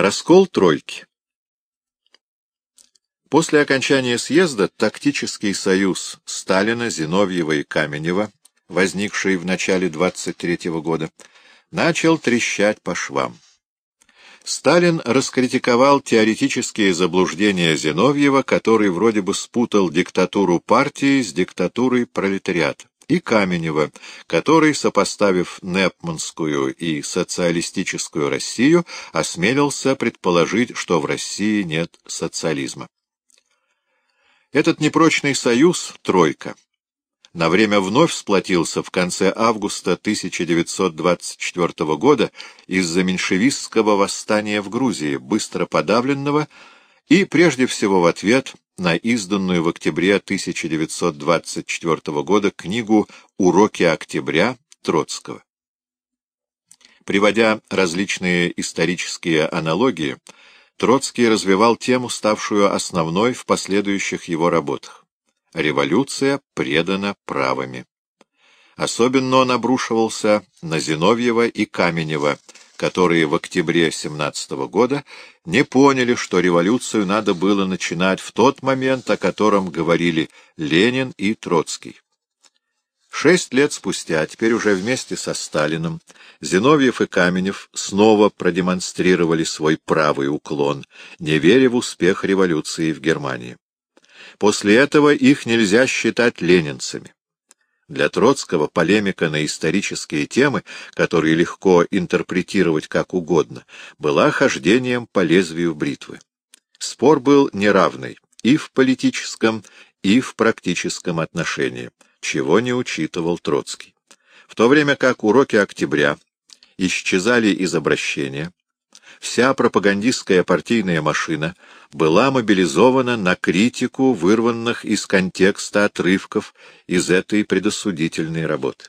Раскол тройки После окончания съезда тактический союз Сталина, Зиновьева и Каменева, возникший в начале 23 -го года, начал трещать по швам. Сталин раскритиковал теоретические заблуждения Зиновьева, который вроде бы спутал диктатуру партии с диктатурой пролетариата, и Каменева, который, сопоставив Непманскую и социалистическую Россию, осмелился предположить, что в России нет социализма. Этот непрочный союз, тройка, на время вновь сплотился в конце августа 1924 года из-за меньшевистского восстания в Грузии, быстро подавленного, и прежде всего в ответ на изданную в октябре 1924 года книгу «Уроки октября» Троцкого. Приводя различные исторические аналогии, Троцкий развивал тему, ставшую основной в последующих его работах. Революция предана правами. Особенно он обрушивался на Зиновьева и Каменева, которые в октябре 17 года не поняли, что революцию надо было начинать в тот момент, о котором говорили Ленин и Троцкий. Шесть лет спустя, теперь уже вместе со Сталиным, Зиновьев и Каменев снова продемонстрировали свой правый уклон, не веря в успех революции в Германии. После этого их нельзя считать ленинцами. Для Троцкого полемика на исторические темы, которые легко интерпретировать как угодно, была хождением по лезвию бритвы. Спор был неравный и в политическом, и в практическом отношении чего не учитывал Троцкий. В то время как уроки октября исчезали из обращения, вся пропагандистская партийная машина была мобилизована на критику вырванных из контекста отрывков из этой предосудительной работы.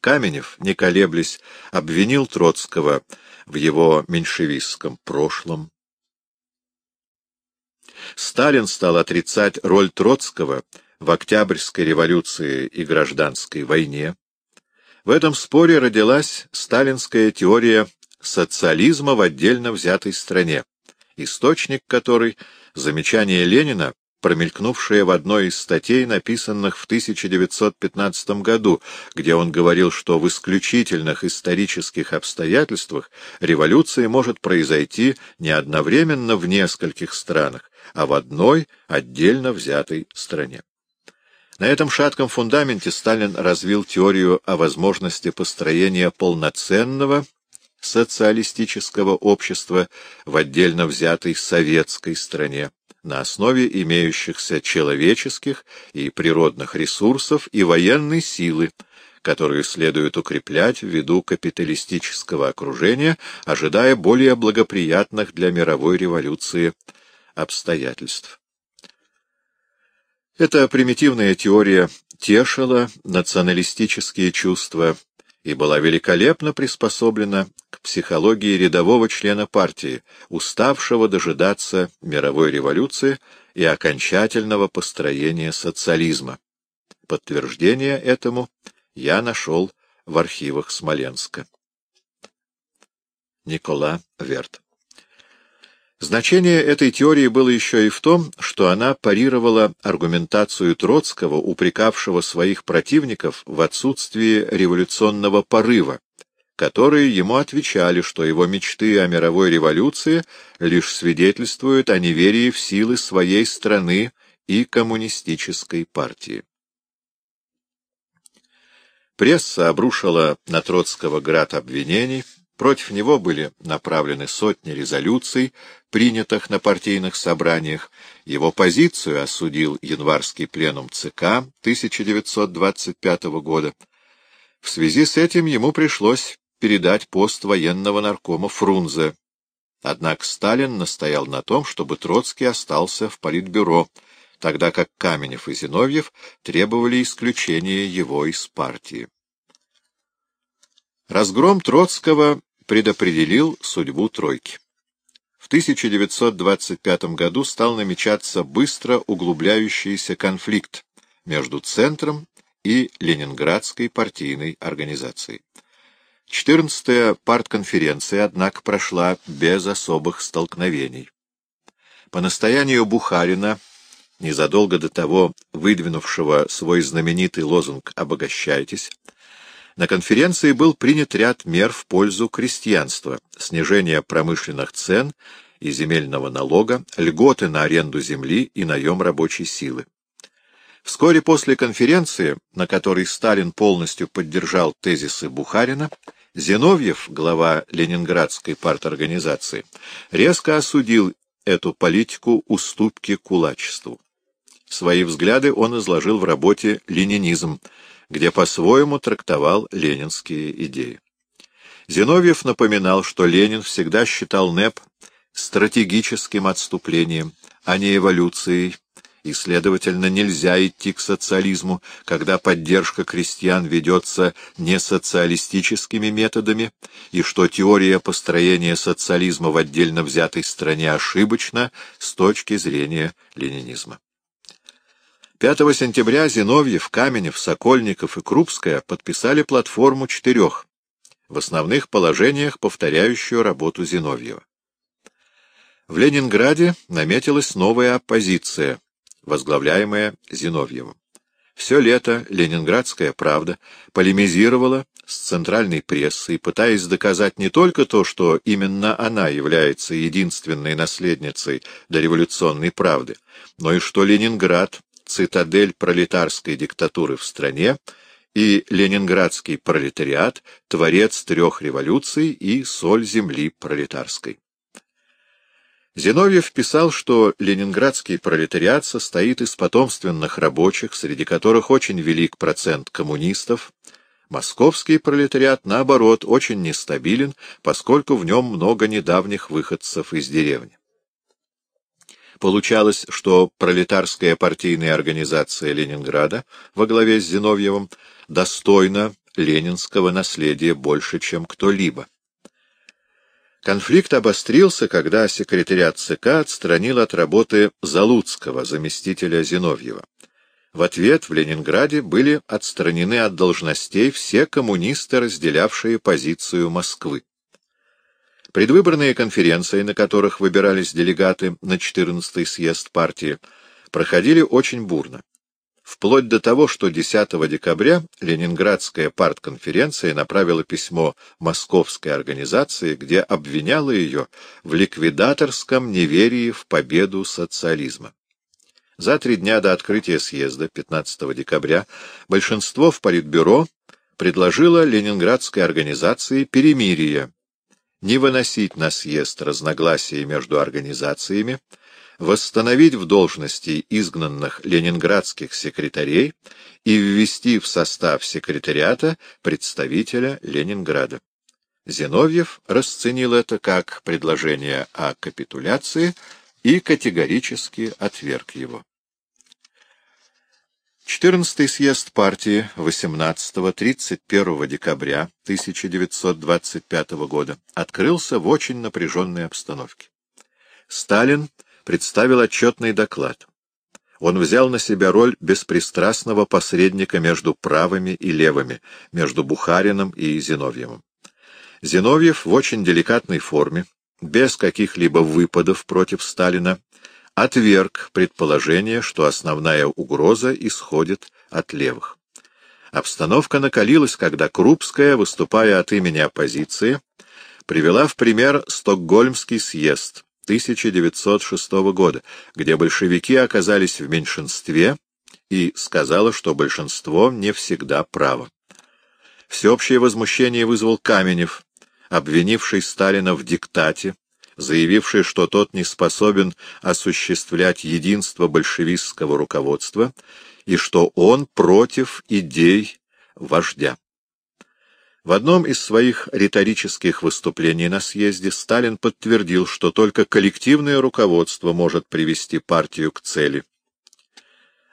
Каменев, не колеблясь, обвинил Троцкого в его меньшевистском прошлом. Сталин стал отрицать роль Троцкого в Октябрьской революции и гражданской войне, в этом споре родилась сталинская теория социализма в отдельно взятой стране, источник которой — замечание Ленина, промелькнувшее в одной из статей, написанных в 1915 году, где он говорил, что в исключительных исторических обстоятельствах революция может произойти не одновременно в нескольких странах, а в одной отдельно взятой стране. На этом шатком фундаменте Сталин развил теорию о возможности построения полноценного социалистического общества в отдельно взятой советской стране на основе имеющихся человеческих и природных ресурсов и военной силы, которую следует укреплять ввиду капиталистического окружения, ожидая более благоприятных для мировой революции обстоятельств. Эта примитивная теория тешила националистические чувства и была великолепно приспособлена к психологии рядового члена партии, уставшего дожидаться мировой революции и окончательного построения социализма. Подтверждение этому я нашел в архивах Смоленска. Никола Верт Значение этой теории было еще и в том, что она парировала аргументацию Троцкого, упрекавшего своих противников в отсутствии революционного порыва, которые ему отвечали, что его мечты о мировой революции лишь свидетельствуют о неверии в силы своей страны и коммунистической партии. Пресса обрушила на Троцкого град обвинений, Против него были направлены сотни резолюций, принятых на партийных собраниях. Его позицию осудил январский пленум ЦК 1925 года. В связи с этим ему пришлось передать пост военного наркома Фрунзе. Однако Сталин настоял на том, чтобы Троцкий остался в Политбюро, тогда как Каменев и Зиновьев требовали исключения его из партии. Разгром Троцкого предопределил судьбу тройки. В 1925 году стал намечаться быстро углубляющийся конфликт между Центром и Ленинградской партийной организацией. 14-я партконференция, однако, прошла без особых столкновений. По настоянию Бухарина, незадолго до того выдвинувшего свой знаменитый лозунг «Обогащайтесь», на конференции был принят ряд мер в пользу крестьянства, снижение промышленных цен и земельного налога, льготы на аренду земли и наем рабочей силы. Вскоре после конференции, на которой Сталин полностью поддержал тезисы Бухарина, Зиновьев, глава Ленинградской парторганизации, резко осудил эту политику уступки кулачеству. Свои взгляды он изложил в работе «Ленинизм», где по-своему трактовал ленинские идеи. Зиновьев напоминал, что Ленин всегда считал НЭП стратегическим отступлением, а не эволюцией, и, следовательно, нельзя идти к социализму, когда поддержка крестьян ведется не социалистическими методами, и что теория построения социализма в отдельно взятой стране ошибочна с точки зрения ленинизма. 5 сентября Зиновьев, Каменев, Сокольников и Крупская подписали платформу четырех, в основных положениях повторяющую работу Зиновьева. В Ленинграде наметилась новая оппозиция, возглавляемая Зиновьевым. Все лето «Ленинградская правда» полемизировала с центральной прессой, пытаясь доказать не только то, что именно она является единственной наследницей дореволюционной правды, но и что Ленинград — цитадель пролетарской диктатуры в стране, и ленинградский пролетариат — творец трех революций и соль земли пролетарской. Зиновьев писал, что ленинградский пролетариат состоит из потомственных рабочих, среди которых очень велик процент коммунистов. Московский пролетариат, наоборот, очень нестабилен, поскольку в нем много недавних выходцев из деревни. Получалось, что пролетарская партийная организация Ленинграда во главе с Зиновьевым достойна ленинского наследия больше, чем кто-либо. Конфликт обострился, когда секретариат ЦК отстранил от работы Залуцкого, заместителя Зиновьева. В ответ в Ленинграде были отстранены от должностей все коммунисты, разделявшие позицию Москвы. Предвыборные конференции, на которых выбирались делегаты на 14-й съезд партии, проходили очень бурно вплоть до того, что 10 декабря Ленинградская партконференция направила письмо Московской организации, где обвиняла ее в ликвидаторском неверии в победу социализма. За три дня до открытия съезда, 15 декабря, большинство в Политбюро предложило Ленинградской организации перемирие, не выносить на съезд разногласия между организациями, восстановить в должности изгнанных ленинградских секретарей и ввести в состав секретариата представителя Ленинграда. Зиновьев расценил это как предложение о капитуляции и категорически отверг его. 14-й съезд партии 18-31 декабря 1925 года открылся в очень напряженной обстановке. Сталин представил отчетный доклад. Он взял на себя роль беспристрастного посредника между правыми и левыми, между Бухарином и Зиновьевым. Зиновьев в очень деликатной форме, без каких-либо выпадов против Сталина, отверг предположение, что основная угроза исходит от левых. Обстановка накалилась, когда Крупская, выступая от имени оппозиции, привела в пример Стокгольмский съезд, 1906 года, где большевики оказались в меньшинстве, и сказала, что большинство не всегда право. Всеобщее возмущение вызвал Каменев, обвинивший Сталина в диктате, заявивший, что тот не способен осуществлять единство большевистского руководства и что он против идей вождя. В одном из своих риторических выступлений на съезде Сталин подтвердил, что только коллективное руководство может привести партию к цели.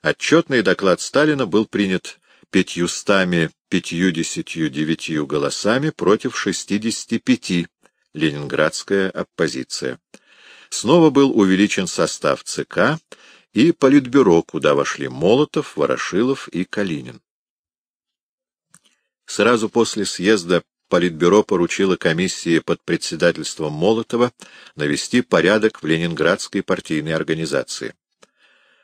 Отчетный доклад Сталина был принят пятьюстами пятьюдесятью девятью голосами против шестидесяти пяти, ленинградская оппозиция. Снова был увеличен состав ЦК и Политбюро, куда вошли Молотов, Ворошилов и Калинин. Сразу после съезда Политбюро поручило комиссии под председательством Молотова навести порядок в Ленинградской партийной организации.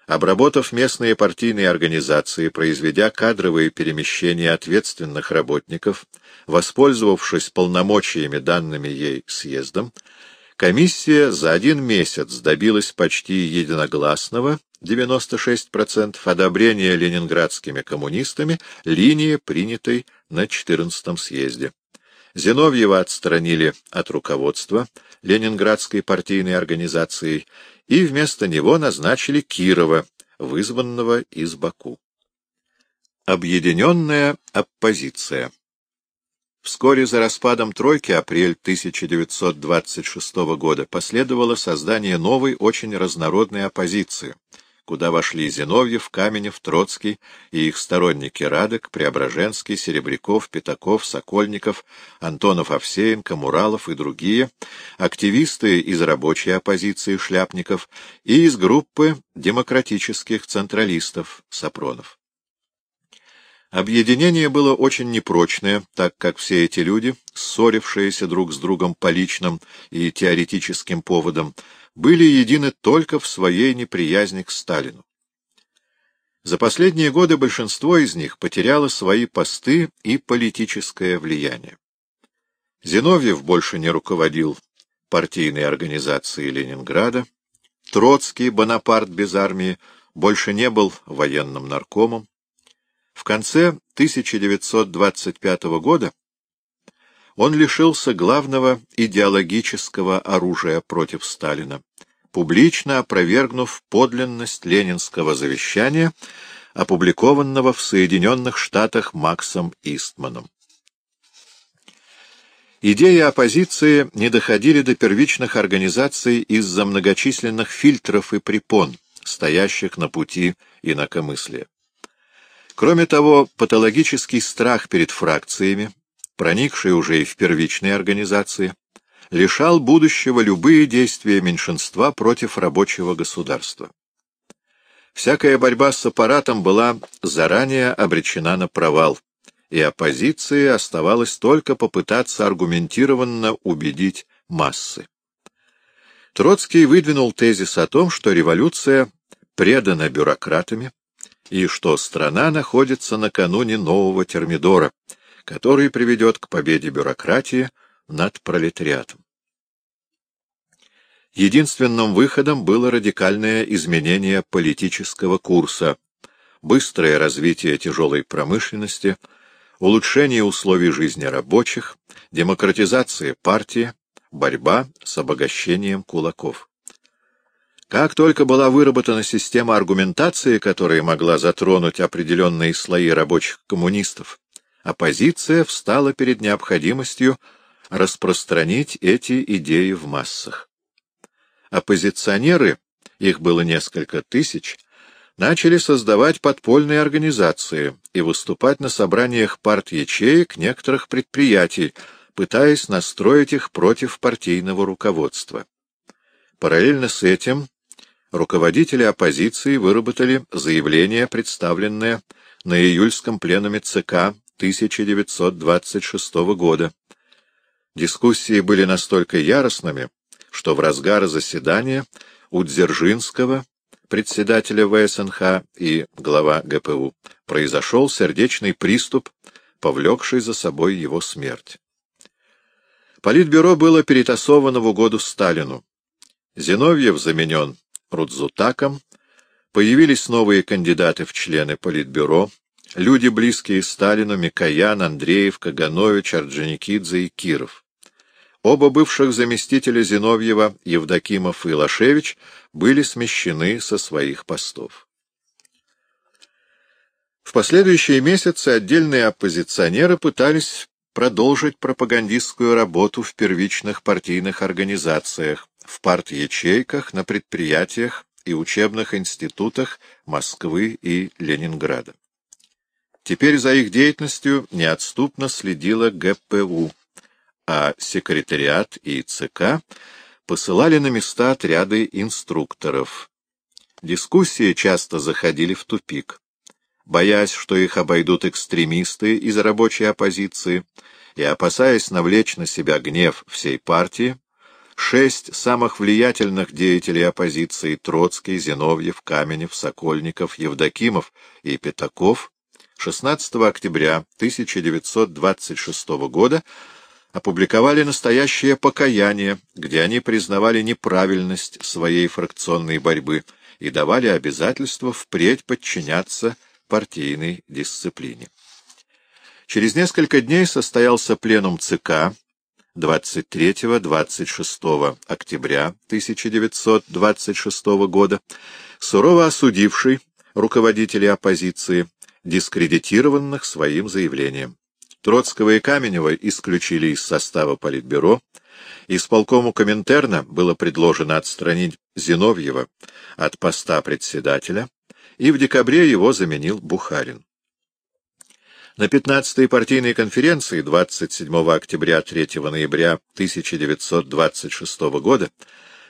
Обработав местные партийные организации, произведя кадровые перемещения ответственных работников, воспользовавшись полномочиями данными ей съездом, комиссия за один месяц добилась почти единогласного 96% одобрения ленинградскими коммунистами линии, принятой на 14-м съезде. Зиновьева отстранили от руководства Ленинградской партийной организации и вместо него назначили Кирова, вызванного из Баку. Объединенная оппозиция Вскоре за распадом Тройки, апрель 1926 года, последовало создание новой, очень разнородной оппозиции, куда вошли Зиновьев, Каменев, Троцкий и их сторонники Радок, Преображенский, Серебряков, Пятаков, Сокольников, Антонов Овсеенко, Муралов и другие, активисты из рабочей оппозиции Шляпников и из группы демократических централистов Сапронов. Объединение было очень непрочное, так как все эти люди, ссорившиеся друг с другом по личным и теоретическим поводам, были едины только в своей неприязни к Сталину. За последние годы большинство из них потеряло свои посты и политическое влияние. Зиновьев больше не руководил партийной организацией Ленинграда, Троцкий, Бонапарт без армии, больше не был военным наркомом. В конце 1925 года он лишился главного идеологического оружия против Сталина, публично опровергнув подлинность ленинского завещания, опубликованного в Соединенных Штатах Максом Истманом. Идеи оппозиции не доходили до первичных организаций из-за многочисленных фильтров и препон, стоящих на пути инакомыслия. Кроме того, патологический страх перед фракциями, проникший уже и в первичные организации, лишал будущего любые действия меньшинства против рабочего государства. Всякая борьба с аппаратом была заранее обречена на провал, и оппозиции оставалось только попытаться аргументированно убедить массы. Троцкий выдвинул тезис о том, что революция предана бюрократами, и что страна находится накануне нового термидора, который приведет к победе бюрократии над пролетариатом. Единственным выходом было радикальное изменение политического курса, быстрое развитие тяжелой промышленности, улучшение условий жизни рабочих, демократизация партии, борьба с обогащением кулаков. Как только была выработана система аргументации, которая могла затронуть определенные слои рабочих коммунистов, оппозиция встала перед необходимостью распространить эти идеи в массах. Оппозиционеры, их было несколько тысяч, начали создавать подпольные организации и выступать на собраниях парт-ячеек некоторых предприятий, пытаясь настроить их против партийного руководства. Параллельно с этим руководители оппозиции выработали заявление, представленное на июльском пленуме ЦК 1926 года. Дискуссии были настолько яростными, что в разгар заседания у Дзержинского, председателя ВСНХ и глава ГПУ, произошел сердечный приступ, повлекший за собой его смерть. Политбюро было перетасовано в угоду Сталину. Зиновьев заменен Рудзутаком, появились новые кандидаты в члены Политбюро, Люди, близкие Сталину, Микоян, Андреев, Каганович, Орджоникидзе и Киров. Оба бывших заместителя Зиновьева, Евдокимов и Лашевич, были смещены со своих постов. В последующие месяцы отдельные оппозиционеры пытались продолжить пропагандистскую работу в первичных партийных организациях, в парт-ячейках, на предприятиях и учебных институтах Москвы и Ленинграда. Теперь за их деятельностью неотступно следила ГПУ, а секретариат и ЦК посылали на места отряды инструкторов. Дискуссии часто заходили в тупик. боясь, что их обойдут экстремисты из рабочей оппозиции, и опасаясь навлечь на себя гнев всей партии, шесть самых влиятельных деятелей оппозиции — Троцкий, Зиновьев, Каменев, Сокольников, Евдокимов и Пятаков — 16 октября 1926 года опубликовали настоящее покаяние, где они признавали неправильность своей фракционной борьбы и давали обязательство впредь подчиняться партийной дисциплине. Через несколько дней состоялся пленум ЦК 23-26 октября 1926 года, сурово осудивший руководителей оппозиции, дискредитированных своим заявлением. Троцкого и Каменева исключили из состава Политбюро, исполкому Коминтерна было предложено отстранить Зиновьева от поста председателя, и в декабре его заменил Бухарин. На 15-й партийной конференции 27 октября 3 ноября 1926 года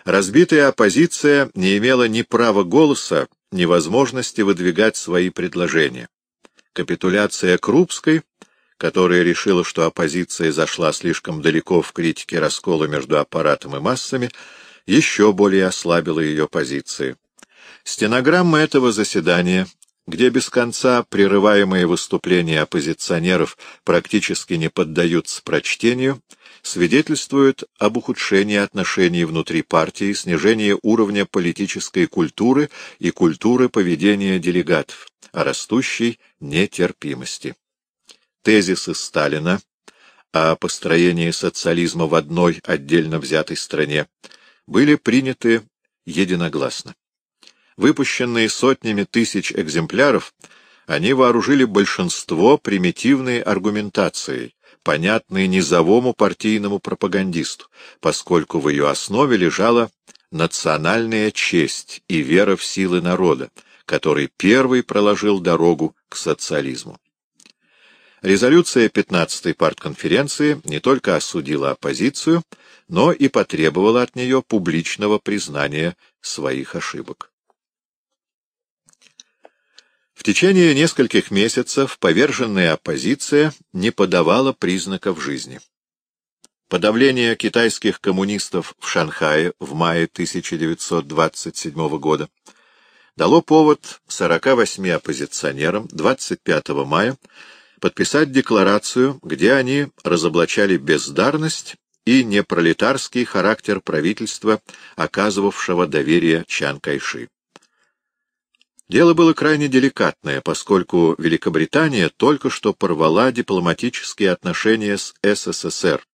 разбитая оппозиция не имела ни права голоса, ни возможности выдвигать свои предложения. Капитуляция Крупской, которая решила, что оппозиция зашла слишком далеко в критике раскола между аппаратом и массами, еще более ослабила ее позиции. Стенограмма этого заседания где без конца прерываемые выступления оппозиционеров практически не поддаются прочтению, свидетельствуют об ухудшении отношений внутри партии, снижении уровня политической культуры и культуры поведения делегатов, о растущей нетерпимости. Тезисы Сталина о построении социализма в одной отдельно взятой стране были приняты единогласно. Выпущенные сотнями тысяч экземпляров, они вооружили большинство примитивной аргументацией, понятной низовому партийному пропагандисту, поскольку в ее основе лежала национальная честь и вера в силы народа, который первый проложил дорогу к социализму. Резолюция 15-й партконференции не только осудила оппозицию, но и потребовала от нее публичного признания своих ошибок. В течение нескольких месяцев поверженная оппозиция не подавала признаков жизни. Подавление китайских коммунистов в Шанхае в мае 1927 года дало повод 48 оппозиционерам 25 мая подписать декларацию, где они разоблачали бездарность и непролетарский характер правительства, оказывавшего доверие Чан Кайши. Дело было крайне деликатное, поскольку Великобритания только что порвала дипломатические отношения с СССР,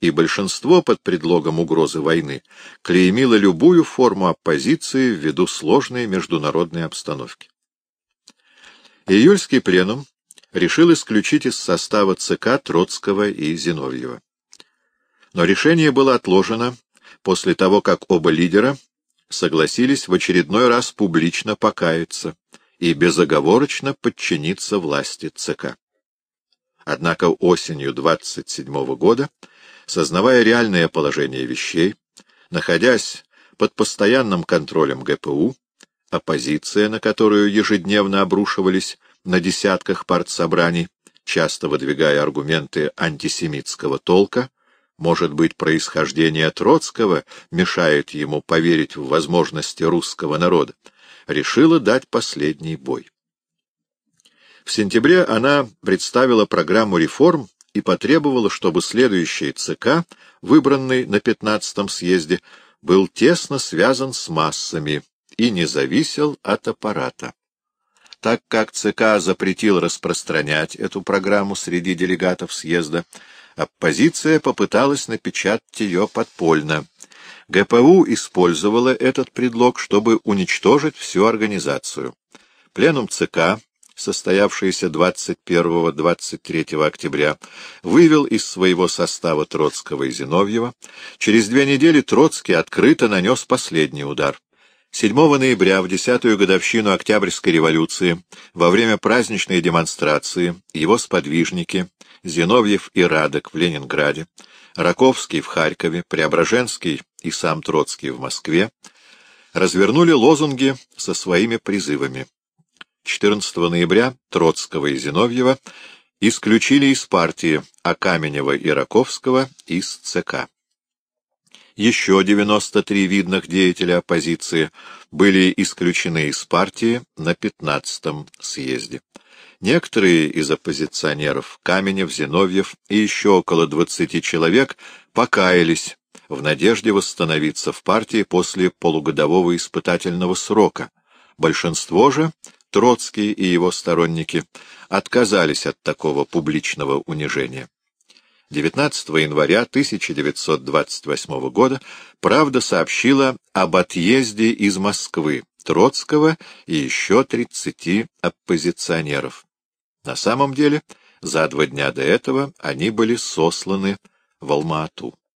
и большинство под предлогом угрозы войны клеймило любую форму оппозиции ввиду сложной международной обстановки. Июльский пленум решил исключить из состава ЦК Троцкого и Зиновьева. Но решение было отложено после того, как оба лидера согласились в очередной раз публично покаяться и безоговорочно подчиниться власти ЦК. Однако осенью 27 года, сознавая реальное положение вещей, находясь под постоянным контролем ГПУ, оппозиция, на которую ежедневно обрушивались на десятках партсобраний, часто выдвигая аргументы антисемитского толка, может быть, происхождение Троцкого мешает ему поверить в возможности русского народа, решила дать последний бой. В сентябре она представила программу реформ и потребовала, чтобы следующий ЦК, выбранный на 15-м съезде, был тесно связан с массами и не зависел от аппарата. Так как ЦК запретил распространять эту программу среди делегатов съезда, Оппозиция попыталась напечатать ее подпольно. ГПУ использовала этот предлог, чтобы уничтожить всю организацию. Пленум ЦК, состоявшийся 21-23 октября, вывел из своего состава Троцкого и Зиновьева. Через две недели Троцкий открыто нанес последний удар. 7 ноября, в десятую годовщину Октябрьской революции, во время праздничной демонстрации, его сподвижники, Зиновьев и Радок в Ленинграде, Раковский в Харькове, Преображенский и сам Троцкий в Москве, развернули лозунги со своими призывами. 14 ноября Троцкого и Зиновьева исключили из партии, а Каменева и Раковского — из ЦК. Еще 93 видных деятеля оппозиции были исключены из партии на 15-м съезде. Некоторые из оппозиционеров, Каменев, Зиновьев и еще около 20 человек, покаялись в надежде восстановиться в партии после полугодового испытательного срока. Большинство же, Троцкий и его сторонники, отказались от такого публичного унижения. 19 января 1928 года «Правда» сообщила об отъезде из Москвы Троцкого и еще 30 оппозиционеров. На самом деле, за два дня до этого они были сосланы в Алма-Ату.